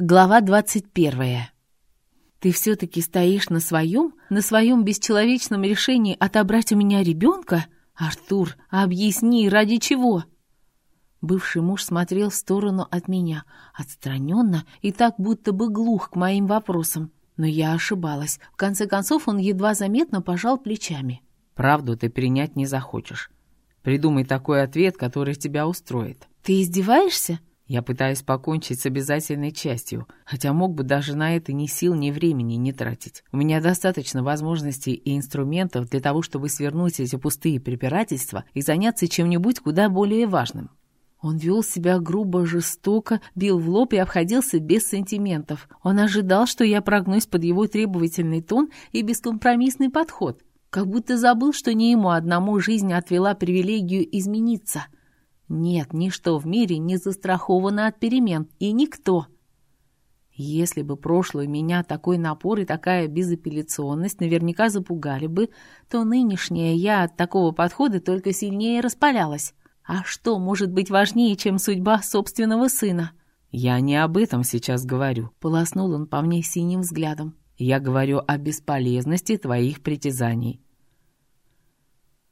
Глава двадцать первая. «Ты все-таки стоишь на своем, на своем бесчеловечном решении отобрать у меня ребенка? Артур, объясни, ради чего?» Бывший муж смотрел в сторону от меня, отстраненно и так будто бы глух к моим вопросам. Но я ошибалась. В конце концов он едва заметно пожал плечами. «Правду ты принять не захочешь. Придумай такой ответ, который тебя устроит». «Ты издеваешься?» Я пытаюсь покончить с обязательной частью, хотя мог бы даже на это ни сил, ни времени не тратить. У меня достаточно возможностей и инструментов для того, чтобы свернуть эти пустые препирательства и заняться чем-нибудь куда более важным. Он вел себя грубо, жестоко, бил в лоб и обходился без сантиментов. Он ожидал, что я прогнусь под его требовательный тон и бескомпромиссный подход. Как будто забыл, что не ему одному жизнь отвела привилегию измениться — нет, ничто в мире не застраховано от перемен, и никто. Если бы прошлую меня такой напор и такая безапелляционность наверняка запугали бы, то нынешняя я от такого подхода только сильнее распалялась. А что может быть важнее, чем судьба собственного сына? «Я не об этом сейчас говорю», — полоснул он по мне синим взглядом. «Я говорю о бесполезности твоих притязаний.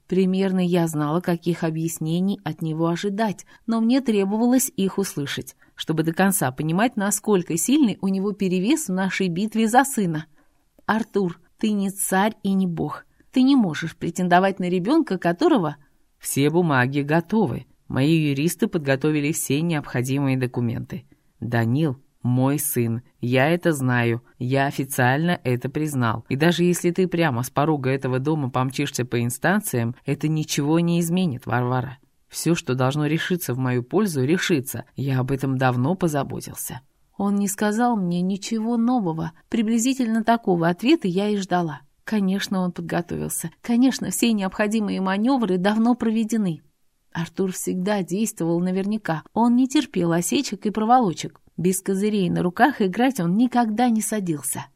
Примерно я знала, каких объяснений от него ожидать, но мне требовалось их услышать, чтобы до конца понимать, насколько сильный у него перевес в нашей битве за сына. «Артур, ты не царь и не бог. Ты не можешь претендовать на ребенка, которого...» «Все бумаги готовы. Мои юристы подготовили все необходимые документы. Данил мой сын. Я это знаю. Я официально это признал. И даже если ты прямо с порога этого дома помчишься по инстанциям, это ничего не изменит, Варвара. Все, что должно решиться в мою пользу, решится. Я об этом давно позаботился». Он не сказал мне ничего нового. Приблизительно такого ответа я и ждала. Конечно, он подготовился. Конечно, все необходимые маневры давно проведены. Артур всегда действовал наверняка. Он не терпел осечек и проволочек. Без козырей на руках играть он никогда не садился.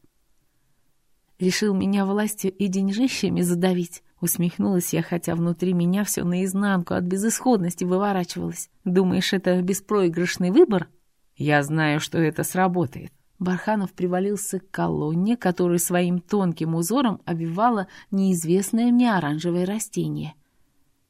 Решил меня властью и деньжищами задавить. Усмехнулась я, хотя внутри меня все наизнанку от безысходности выворачивалось. Думаешь, это беспроигрышный выбор? Я знаю, что это сработает. Барханов привалился к колонне, которую своим тонким узором обвивало неизвестное мне оранжевое растение.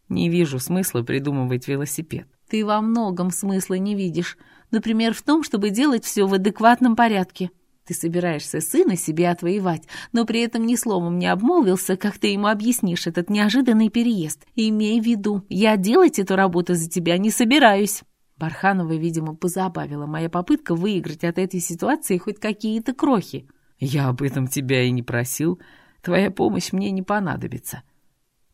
Не вижу смысла придумывать велосипед. Ты во многом смысла не видишь. Например, в том, чтобы делать все в адекватном порядке. Ты собираешься сына себе отвоевать, но при этом ни словом не обмолвился, как ты ему объяснишь этот неожиданный переезд. имей в виду, я делать эту работу за тебя не собираюсь». Барханова, видимо, позабавила моя попытка выиграть от этой ситуации хоть какие-то крохи. «Я об этом тебя и не просил. Твоя помощь мне не понадобится».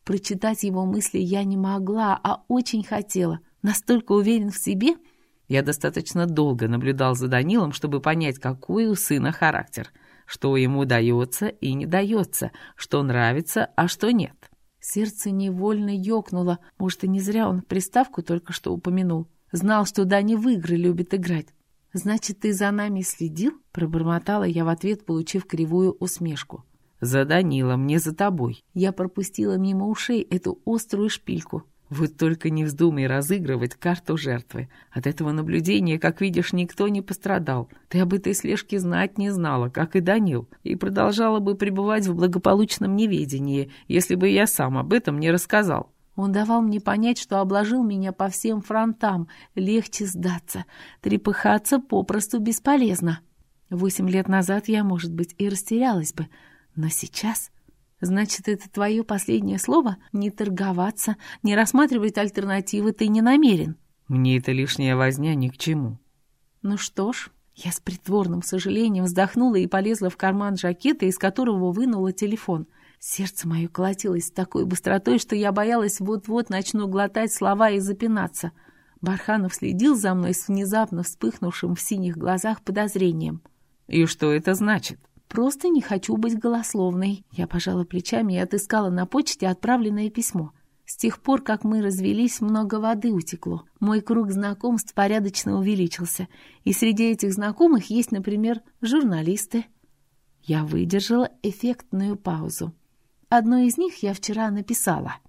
Прочитать его мысли я не могла, а очень хотела. Настолько уверен в себе — я достаточно долго наблюдал за Данилом, чтобы понять, какой у сына характер, что ему дается и не дается, что нравится, а что нет. Сердце невольно ёкнуло. Может, и не зря он приставку только что упомянул. Знал, что Дани в игры любит играть. «Значит, ты за нами следил?» — пробормотала я в ответ, получив кривую усмешку. «За Данилом, не за тобой». Я пропустила мимо ушей эту острую шпильку. Вот только не вздумай разыгрывать карту жертвы. От этого наблюдения, как видишь, никто не пострадал. Ты об этой слежке знать не знала, как и Данил, и продолжала бы пребывать в благополучном неведении, если бы я сам об этом не рассказал. Он давал мне понять, что обложил меня по всем фронтам. Легче сдаться. Трепыхаться попросту бесполезно. Восемь лет назад я, может быть, и растерялась бы. Но сейчас... Значит, это твое последнее слово? Не торговаться, не рассматривать альтернативы ты не намерен? Мне это лишняя возня ни к чему. Ну что ж, я с притворным сожалением вздохнула и полезла в карман жакета, из которого вынула телефон. Сердце мое колотилось с такой быстротой, что я боялась вот-вот начну глотать слова и запинаться. Барханов следил за мной с внезапно вспыхнувшим в синих глазах подозрением. «И что это значит?» Просто не хочу быть голословной. Я пожала плечами и отыскала на почте отправленное письмо. С тех пор, как мы развелись, много воды утекло. Мой круг знакомств порядочно увеличился. И среди этих знакомых есть, например, журналисты. Я выдержала эффектную паузу. Одну из них я вчера написала —